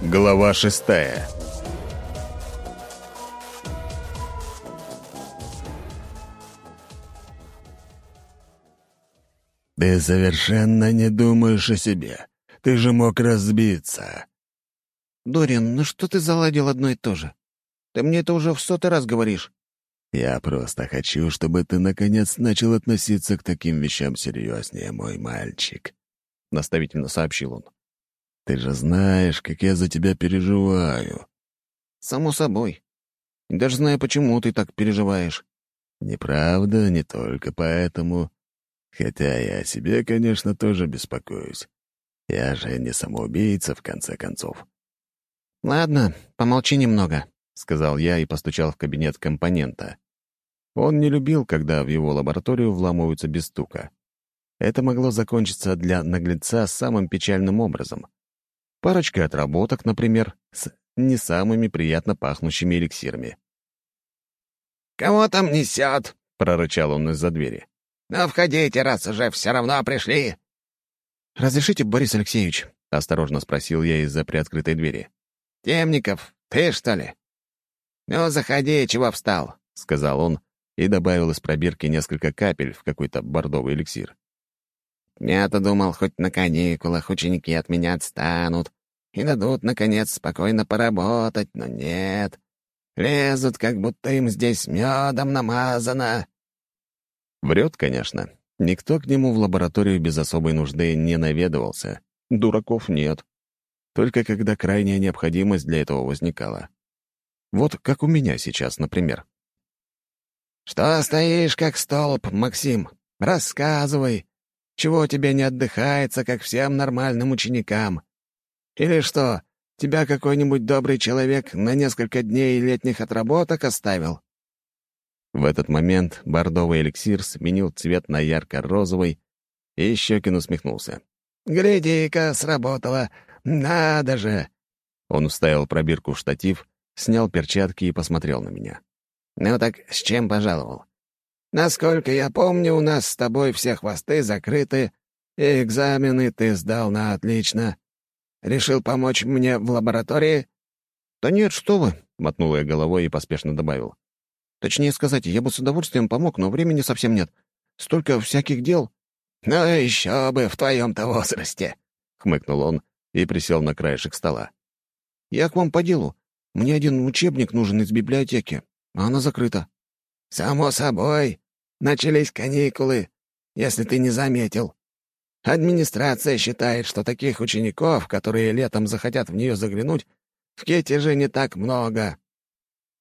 Глава шестая «Ты совершенно не думаешь о себе. Ты же мог разбиться». «Дориан, ну что ты заладил одно и то же? Ты мне это уже в сотый раз говоришь». «Я просто хочу, чтобы ты наконец начал относиться к таким вещам серьезнее, мой мальчик», — наставительно сообщил он. «Ты же знаешь, как я за тебя переживаю». «Само собой. И даже знаю, почему ты так переживаешь». «Неправда, не только поэтому. Хотя я о себе, конечно, тоже беспокоюсь. Я же не самоубийца, в конце концов». «Ладно, помолчи немного», — сказал я и постучал в кабинет компонента. Он не любил, когда в его лабораторию вламываются без стука. Это могло закончиться для наглеца самым печальным образом. Парочкой отработок, например, с не самыми приятно пахнущими эликсирами. «Кого там несет?» — прорычал он из-за двери. «Ну, входите, раз уже все равно пришли». «Разрешите, Борис Алексеевич?» — осторожно спросил я из-за приоткрытой двери. «Темников, ты что ли?» «Ну, заходи, чего встал?» — сказал он и добавил из пробирки несколько капель в какой-то бордовый эликсир. «Я-то думал, хоть на каникулах ученики от меня отстанут и дадут, наконец, спокойно поработать, но нет. Лезут, как будто им здесь медом намазано». Врет, конечно. Никто к нему в лабораторию без особой нужды не наведывался. Дураков нет. Только когда крайняя необходимость для этого возникала. Вот как у меня сейчас, например. «Что стоишь, как столб, Максим? Рассказывай. Чего тебе не отдыхается, как всем нормальным ученикам? Или что, тебя какой-нибудь добрый человек на несколько дней летних отработок оставил?» В этот момент бордовый эликсир сменил цвет на ярко-розовый, и Щекин усмехнулся. «Гляди-ка, сработало! Надо же!» Он вставил пробирку в штатив, снял перчатки и посмотрел на меня. «Ну так с чем пожаловал? Насколько я помню, у нас с тобой все хвосты закрыты, и экзамены ты сдал на отлично. Решил помочь мне в лаборатории?» «Да нет, что вы!» — мотнул я головой и поспешно добавил. Точнее сказать, я бы с удовольствием помог, но времени совсем нет. Столько всяких дел». «Ну еще бы в твоем-то возрасте», — хмыкнул он и присел на краешек стола. «Я к вам по делу. Мне один учебник нужен из библиотеки, а она закрыта». «Само собой. Начались каникулы, если ты не заметил. Администрация считает, что таких учеников, которые летом захотят в нее заглянуть, в Кете же не так много.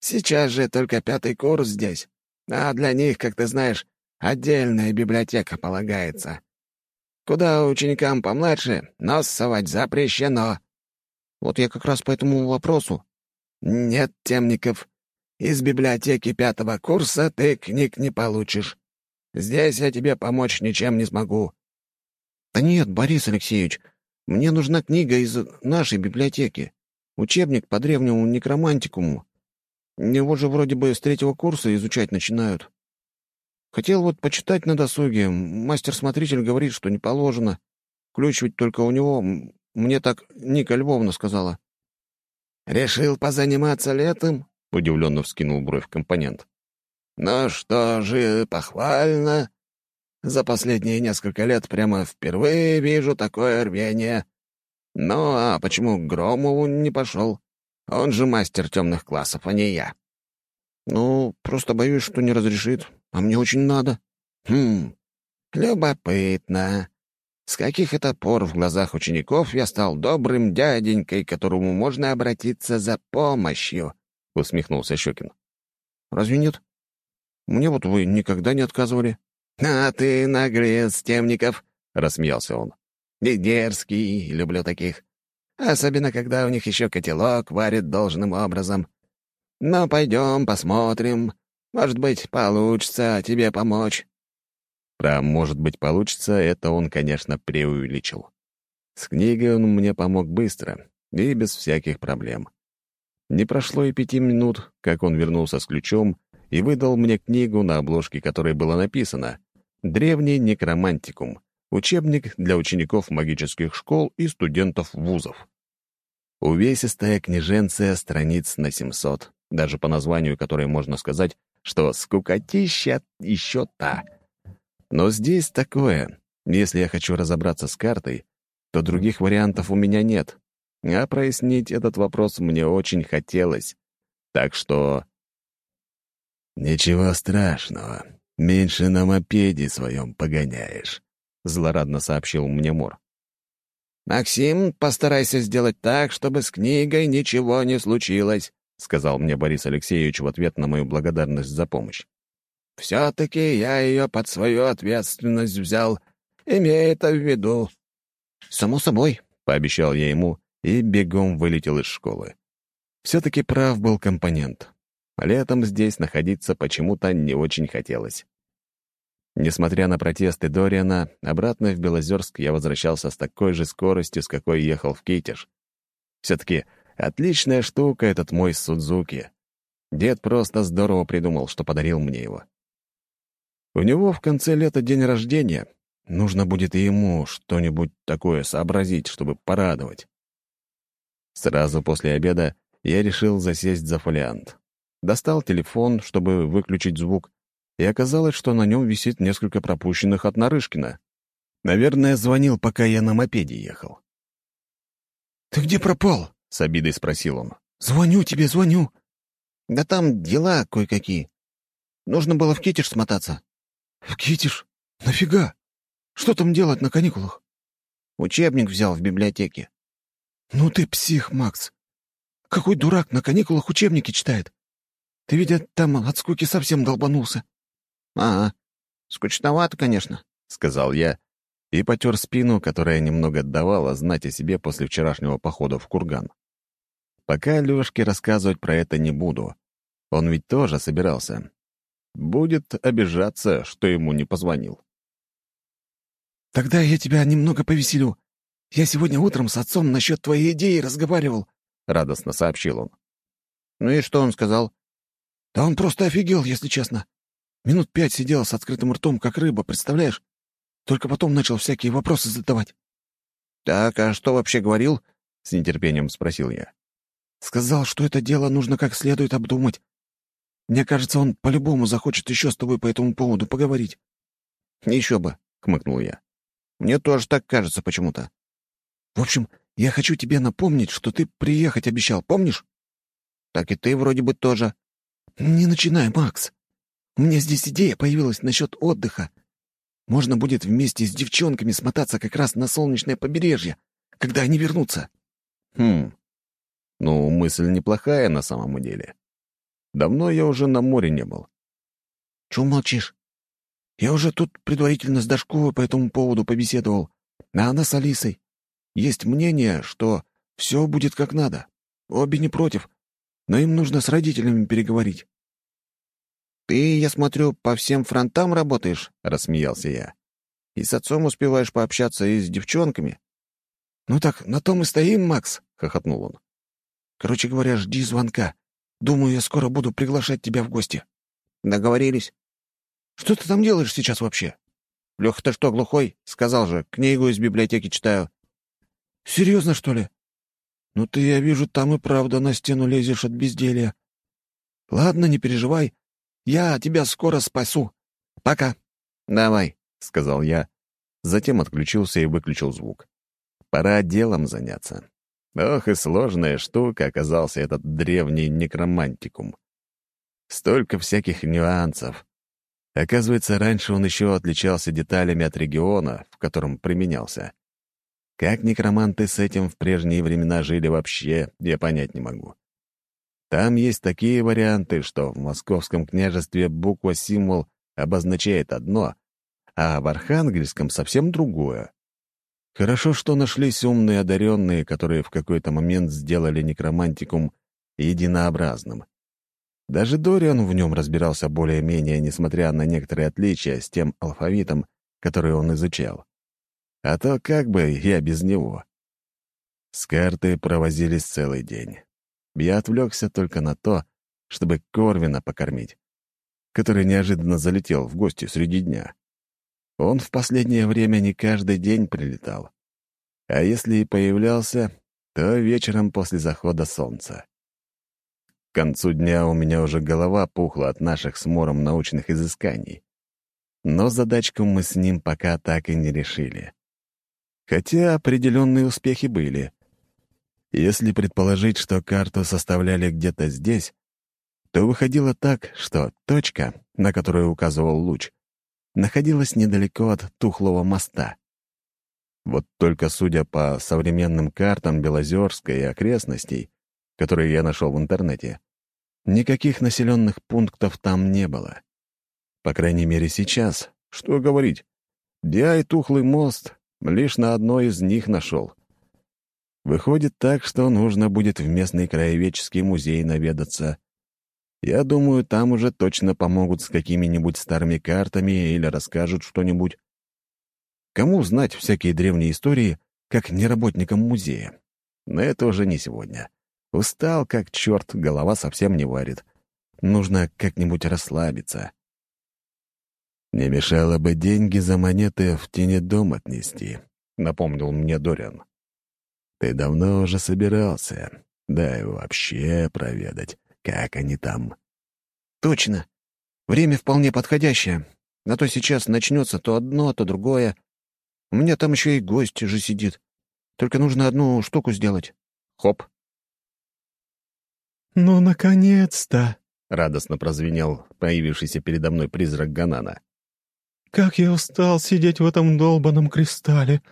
Сейчас же только пятый курс здесь, а для них, как ты знаешь, отдельная библиотека полагается. Куда ученикам помладше, нос совать запрещено. Вот я как раз по этому вопросу. Нет, Темников, из библиотеки пятого курса ты книг не получишь. Здесь я тебе помочь ничем не смогу. Да нет, Борис Алексеевич, мне нужна книга из нашей библиотеки. Учебник по древнему некромантикуму. Его же вроде бы с третьего курса изучать начинают. Хотел вот почитать на досуге. Мастер-смотритель говорит, что не положено. Ключ ведь только у него. Мне так Ника Львовна сказала. «Решил позаниматься летом?» — удивленно вскинул бровь компонент. «Ну что же, похвально. За последние несколько лет прямо впервые вижу такое рвение. Ну а почему к Громову не пошел? Он же мастер темных классов, а не я. Ну, просто боюсь, что не разрешит. А мне очень надо. Хм, любопытно. С каких это пор в глазах учеников я стал добрым дяденькой, к которому можно обратиться за помощью? Усмехнулся Щекин. Разве нет? Мне вот вы никогда не отказывали. А ты наглец, Темников, рассмеялся он. И дерзкий, люблю таких. Особенно, когда у них еще котелок варит должным образом. Но пойдем, посмотрим. Может быть, получится тебе помочь». Про «может быть, получится» это он, конечно, преувеличил. С книгой он мне помог быстро и без всяких проблем. Не прошло и пяти минут, как он вернулся с ключом и выдал мне книгу, на обложке которой было написано «Древний некромантикум. Учебник для учеников магических школ и студентов вузов». Увесистая книженция страниц на 700, даже по названию которой можно сказать, что скукотища еще та. Но здесь такое. Если я хочу разобраться с картой, то других вариантов у меня нет. А прояснить этот вопрос мне очень хотелось. Так что... «Ничего страшного. Меньше на мопеде своем погоняешь», — злорадно сообщил мне Мор. «Максим, постарайся сделать так, чтобы с книгой ничего не случилось», — сказал мне Борис Алексеевич в ответ на мою благодарность за помощь. «Все-таки я ее под свою ответственность взял. Имей это в виду». «Само собой», — пообещал я ему и бегом вылетел из школы. Все-таки прав был компонент. Летом здесь находиться почему-то не очень хотелось. Несмотря на протесты Дориана, обратно в Белозерск я возвращался с такой же скоростью, с какой ехал в Китеж. Все-таки отличная штука этот мой Судзуки. Дед просто здорово придумал, что подарил мне его. У него в конце лета день рождения. Нужно будет и ему что-нибудь такое сообразить, чтобы порадовать. Сразу после обеда я решил засесть за фолиант. Достал телефон, чтобы выключить звук, и оказалось, что на нем висит несколько пропущенных от Нарышкина. Наверное, звонил, пока я на мопеде ехал. «Ты где пропал?» — с обидой спросил он. «Звоню тебе, звоню». «Да там дела кое-какие. Нужно было в Китиш смотаться». «В Китиш? Нафига? Что там делать на каникулах?» «Учебник взял в библиотеке». «Ну ты псих, Макс. Какой дурак на каникулах учебники читает? Ты ведь там от скуки совсем долбанулся. — Ага, скучновато, конечно, — сказал я и потер спину, которая немного отдавала знать о себе после вчерашнего похода в курган. Пока Лёшке рассказывать про это не буду. Он ведь тоже собирался. Будет обижаться, что ему не позвонил. «Тогда я тебя немного повеселю. Я сегодня утром с отцом насчет твоей идеи разговаривал», — радостно сообщил он. «Ну и что он сказал?» Да он просто офигел, если честно. Минут пять сидел с открытым ртом, как рыба, представляешь? Только потом начал всякие вопросы задавать. «Так, а что вообще говорил?» — с нетерпением спросил я. «Сказал, что это дело нужно как следует обдумать. Мне кажется, он по-любому захочет еще с тобой по этому поводу поговорить». «Еще бы», — хмыкнул я. «Мне тоже так кажется почему-то». «В общем, я хочу тебе напомнить, что ты приехать обещал, помнишь?» «Так и ты вроде бы тоже». «Не начинай, Макс. У меня здесь идея появилась насчет отдыха. Можно будет вместе с девчонками смотаться как раз на солнечное побережье, когда они вернутся». «Хм. Ну, мысль неплохая на самом деле. Давно я уже на море не был». «Чего молчишь? Я уже тут предварительно с Дашковой по этому поводу побеседовал, а она с Алисой. Есть мнение, что все будет как надо. Обе не против, но им нужно с родителями переговорить». «Ты, я смотрю, по всем фронтам работаешь?» — рассмеялся я. «И с отцом успеваешь пообщаться и с девчонками?» «Ну так, на том и стоим, Макс», — хохотнул он. «Короче говоря, жди звонка. Думаю, я скоро буду приглашать тебя в гости». «Договорились». «Что ты там делаешь сейчас вообще?» «Леха, ты что, глухой?» — сказал же. «Книгу из библиотеки читаю». «Серьезно, что ли?» «Ну ты, я вижу, там и правда на стену лезешь от безделья. Ладно, не переживай. Я тебя скоро спасу. Пока». «Давай», — сказал я. Затем отключился и выключил звук. «Пора делом заняться». Ох, и сложная штука оказался этот древний некромантикум. Столько всяких нюансов. Оказывается, раньше он еще отличался деталями от региона, в котором применялся. Как некроманты с этим в прежние времена жили вообще, я понять не могу. Там есть такие варианты, что в московском княжестве буква-символ обозначает одно, а в архангельском совсем другое. Хорошо, что нашлись умные одаренные, которые в какой-то момент сделали некромантикум единообразным. Даже Дориан в нем разбирался более-менее, несмотря на некоторые отличия с тем алфавитом, который он изучал. А то как бы я без него. С картой провозились целый день. Я отвлекся только на то, чтобы Корвина покормить, который неожиданно залетел в гости среди дня. Он в последнее время не каждый день прилетал. А если и появлялся, то вечером после захода солнца. К концу дня у меня уже голова пухла от наших с Мором научных изысканий. Но задачку мы с ним пока так и не решили. Хотя определенные успехи были. Если предположить, что карту составляли где-то здесь, то выходило так, что точка, на которую указывал луч, находилась недалеко от тухлого моста. Вот только судя по современным картам Белозерска и окрестностей, которые я нашел в интернете, никаких населенных пунктов там не было. По крайней мере, сейчас. Что говорить? Я и тухлый мост лишь на одной из них нашел. Выходит так, что нужно будет в местный краеведческий музей наведаться. Я думаю, там уже точно помогут с какими-нибудь старыми картами или расскажут что-нибудь. Кому знать всякие древние истории, как не работникам музея? Но это уже не сегодня. Устал, как черт, голова совсем не варит. Нужно как-нибудь расслабиться. Не мешало бы деньги за монеты в тени дом отнести, напомнил мне Дориан. Ты давно уже собирался. Да и вообще проведать, как они там. Точно. Время вполне подходящее. А то сейчас начнется то одно, то другое. У меня там еще и гость же сидит. Только нужно одну штуку сделать. Хоп. «Ну, наконец-то!» — радостно прозвенел появившийся передо мной призрак Ганана. «Как я устал сидеть в этом долбанном кристалле!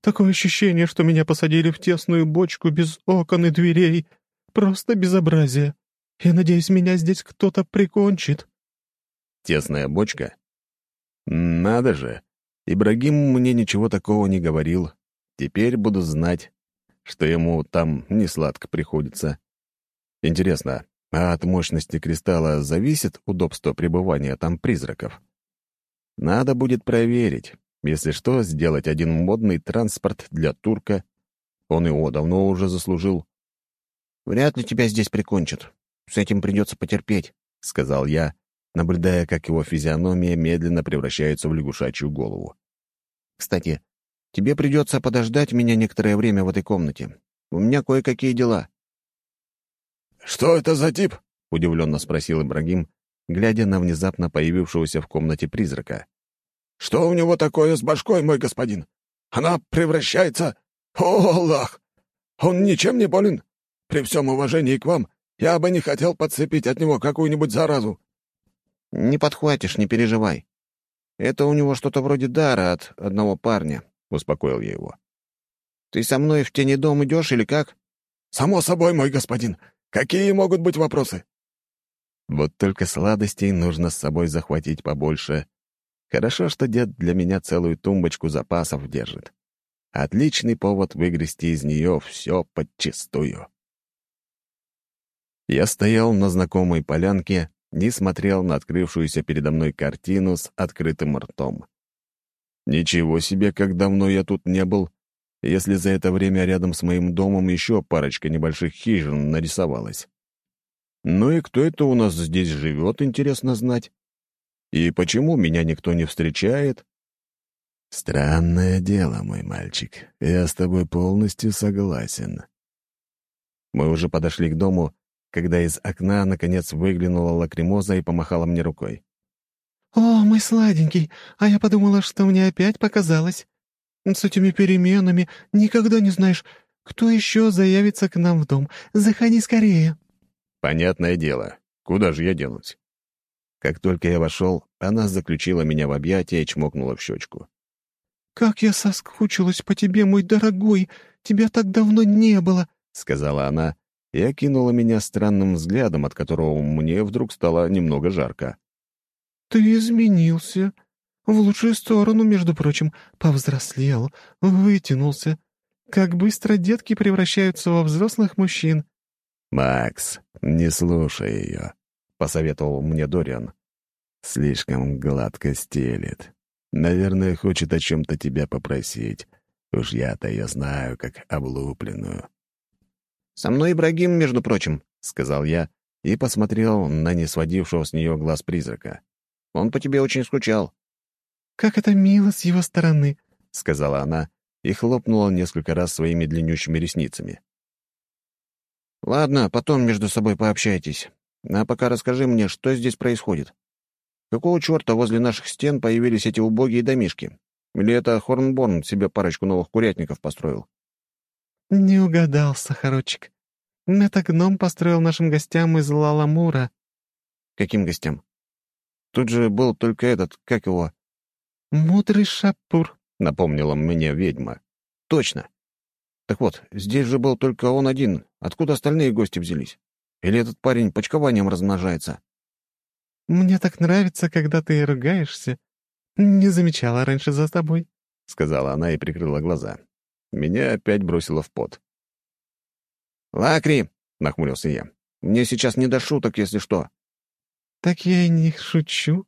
Такое ощущение, что меня посадили в тесную бочку без окон и дверей. Просто безобразие. Я надеюсь, меня здесь кто-то прикончит». «Тесная бочка? Надо же! Ибрагим мне ничего такого не говорил. Теперь буду знать, что ему там не сладко приходится. Интересно, а от мощности кристалла зависит удобство пребывания там призраков? Надо будет проверить. Если что, сделать один модный транспорт для турка. Он его давно уже заслужил. «Вряд ли тебя здесь прикончат. С этим придется потерпеть», — сказал я, наблюдая, как его физиономия медленно превращается в лягушачью голову. «Кстати, тебе придется подождать меня некоторое время в этой комнате. У меня кое-какие дела». «Что это за тип?» — удивленно спросил Ибрагим, глядя на внезапно появившегося в комнате призрака. «Что у него такое с башкой, мой господин? Она превращается... О, Аллах! Он ничем не болен? При всем уважении к вам, я бы не хотел подцепить от него какую-нибудь заразу». «Не подхватишь, не переживай. Это у него что-то вроде дара от одного парня», — успокоил я его. «Ты со мной в тени дом идешь или как?» «Само собой, мой господин. Какие могут быть вопросы?» Вот только сладостей нужно с собой захватить побольше. Хорошо, что дед для меня целую тумбочку запасов держит. Отличный повод выгрести из нее все подчистую. Я стоял на знакомой полянке и смотрел на открывшуюся передо мной картину с открытым ртом. Ничего себе, как давно я тут не был, если за это время рядом с моим домом еще парочка небольших хижин нарисовалась. Ну и кто это у нас здесь живет, интересно знать? И почему меня никто не встречает? Странное дело, мой мальчик. Я с тобой полностью согласен. Мы уже подошли к дому, когда из окна наконец выглянула лакримоза и помахала мне рукой. «О, мой сладенький, а я подумала, что мне опять показалось. С этими переменами никогда не знаешь, кто еще заявится к нам в дом. Заходи скорее». Понятное дело. Куда же я денусь? Как только я вошел, она заключила меня в объятия и чмокнула в щечку. «Как я соскучилась по тебе, мой дорогой! Тебя так давно не было!» — сказала она и окинула меня странным взглядом, от которого мне вдруг стало немного жарко. «Ты изменился. В лучшую сторону, между прочим, повзрослел, вытянулся. Как быстро детки превращаются во взрослых мужчин. «Макс, не слушай ее», — посоветовал мне Дориан. «Слишком гладко стелет. Наверное, хочет о чем-то тебя попросить. Уж я-то ее знаю, как облупленную». «Со мной Ибрагим, между прочим», — сказал я и посмотрел на несводившего с нее глаз призрака. «Он по тебе очень скучал». «Как это мило с его стороны», — сказала она и хлопнула несколько раз своими длиннющими ресницами. Ладно, потом между собой пообщайтесь. А пока расскажи мне, что здесь происходит. Какого черта возле наших стен появились эти убогие домишки? Или это Хорнборн себе парочку новых курятников построил? «Не угадал, Сахарочек. Это гном построил нашим гостям из Лаламура». «Каким гостям?» «Тут же был только этот, как его?» «Мудрый Шапур», — напомнила мне ведьма. «Точно. Так вот, здесь же был только он один. Откуда остальные гости взялись? Или этот парень почкованием размножается?» «Мне так нравится, когда ты ругаешься. Не замечала раньше за тобой», — сказала она и прикрыла глаза. Меня опять бросило в пот. «Лакри!» — нахмурился я. «Мне сейчас не до шуток, если что». «Так я и не шучу.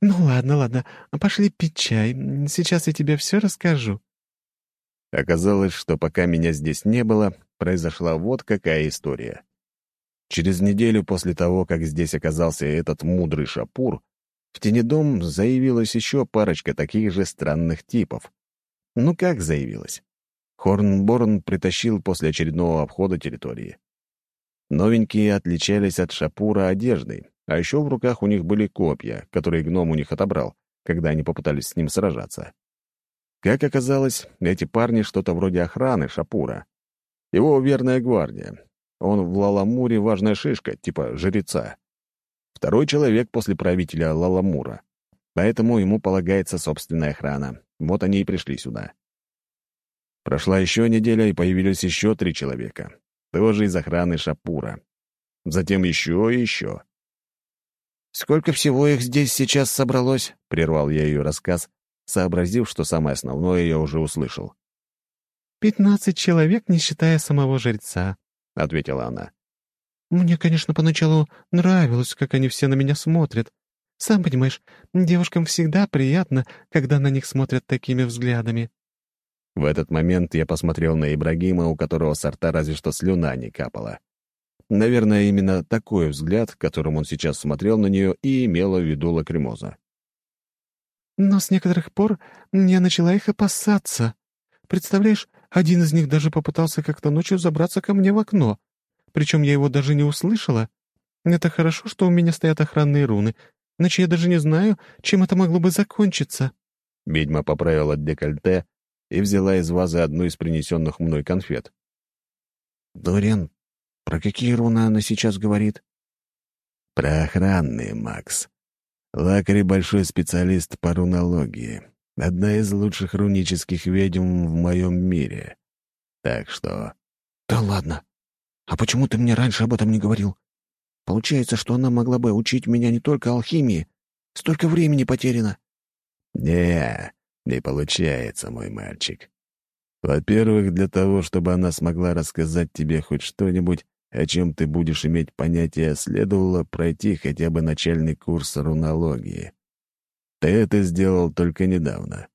Ну ладно, ладно, пошли пить чай. Сейчас я тебе все расскажу». Оказалось, что пока меня здесь не было, произошла вот какая история. Через неделю после того, как здесь оказался этот мудрый шапур, в Тенедом заявилась еще парочка таких же странных типов. Ну как заявилась? Хорнборн притащил после очередного обхода территории. Новенькие отличались от шапура одеждой, а еще в руках у них были копья, которые гном у них отобрал, когда они попытались с ним сражаться. Как оказалось, эти парни что-то вроде охраны шапура. Его верная гвардия, он в Лаламуре важная шишка, типа жреца. Второй человек после правителя Лаламура. Поэтому ему полагается собственная охрана. Вот они и пришли сюда. Прошла еще неделя, и появились еще три человека. Тоже из охраны Шапура. Затем еще и еще. «Сколько всего их здесь сейчас собралось?» — прервал я ее рассказ, сообразив, что самое основное я уже услышал. «Пятнадцать человек, не считая самого жреца», — ответила она. «Мне, конечно, поначалу нравилось, как они все на меня смотрят. Сам понимаешь, девушкам всегда приятно, когда на них смотрят такими взглядами». В этот момент я посмотрел на Ибрагима, у которого с рта разве что слюна не капала. Наверное, именно такой взгляд, которым он сейчас смотрел на нее, и имела в виду лакримоза. «Но с некоторых пор я начала их опасаться. Представляешь, один из них даже попытался как-то ночью забраться ко мне в окно. Причем я его даже не услышала. Это хорошо, что у меня стоят охранные руны, иначе я даже не знаю, чем это могло бы закончиться». Ведьма поправила декольте и взяла из вазы одну из принесенных мной конфет. «Дориан, про какие руны она сейчас говорит?» «Про охранные, Макс. Лакари — большой специалист по рунологии. Одна из лучших рунических ведьм в моем мире. Так что...» «Да ладно. А почему ты мне раньше об этом не говорил? Получается, что она могла бы учить меня не только алхимии. Столько времени потеряно». «Не, не получается, мой мальчик. Во-первых, для того, чтобы она смогла рассказать тебе хоть что-нибудь, о чем ты будешь иметь понятие, следовало пройти хотя бы начальный курс рунологии. Ты это сделал только недавно.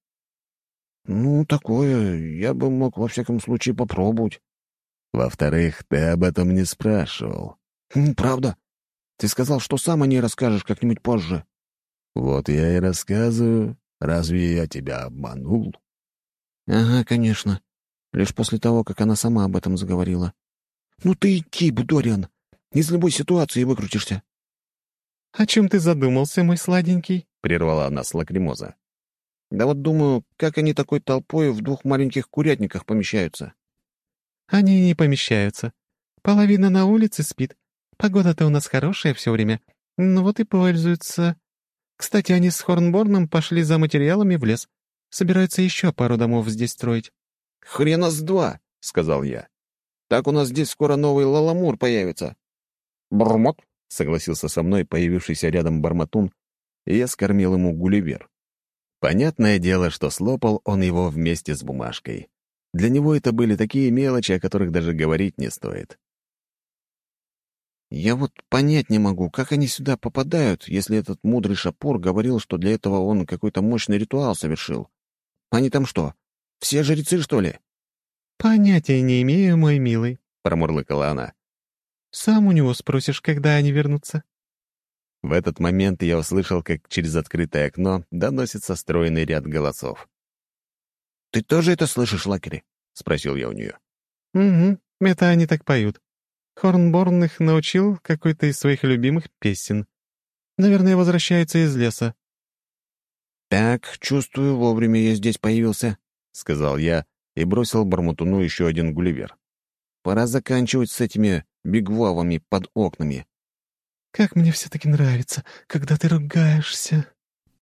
Ну, такое я бы мог во всяком случае попробовать. Во-вторых, ты об этом не спрашивал. Правда? Ты сказал, что сам о ней расскажешь как-нибудь позже. Вот я и рассказываю. Разве я тебя обманул? Ага, конечно. Лишь после того, как она сама об этом заговорила. Ну ты иди, Будориан. Из любой ситуации выкрутишься. «О чем ты задумался, мой сладенький?» — прервала нас лакримоза. «Да вот думаю, как они такой толпой в двух маленьких курятниках помещаются?» «Они не помещаются. Половина на улице спит. Погода-то у нас хорошая все время. Ну вот и пользуются. Кстати, они с Хорнборном пошли за материалами в лес. Собираются еще пару домов здесь строить». «Хрена с два!» — сказал я. «Так у нас здесь скоро новый Лаламур появится». «Бормот!» — согласился со мной появившийся рядом Барматун, и я скормил ему гулливер. Понятное дело, что слопал он его вместе с бумажкой. Для него это были такие мелочи, о которых даже говорить не стоит. «Я вот понять не могу, как они сюда попадают, если этот мудрый шапур говорил, что для этого он какой-то мощный ритуал совершил. Они там что, все жрецы, что ли?» «Понятия не имею, мой милый», — промурлыкала она. Сам у него спросишь, когда они вернутся». В этот момент я услышал, как через открытое окно доносится стройный ряд голосов. «Ты тоже это слышишь, Лакери?» — спросил я у нее. «Угу, это они так поют. Хорнборн их научил какой-то из своих любимых песен. Наверное, возвращается из леса». «Так, чувствую, вовремя я здесь появился», — сказал я и бросил Бармутуну еще один гулливер. «Пора заканчивать с этими бигвавами под окнами». «Как мне все-таки нравится, когда ты ругаешься»,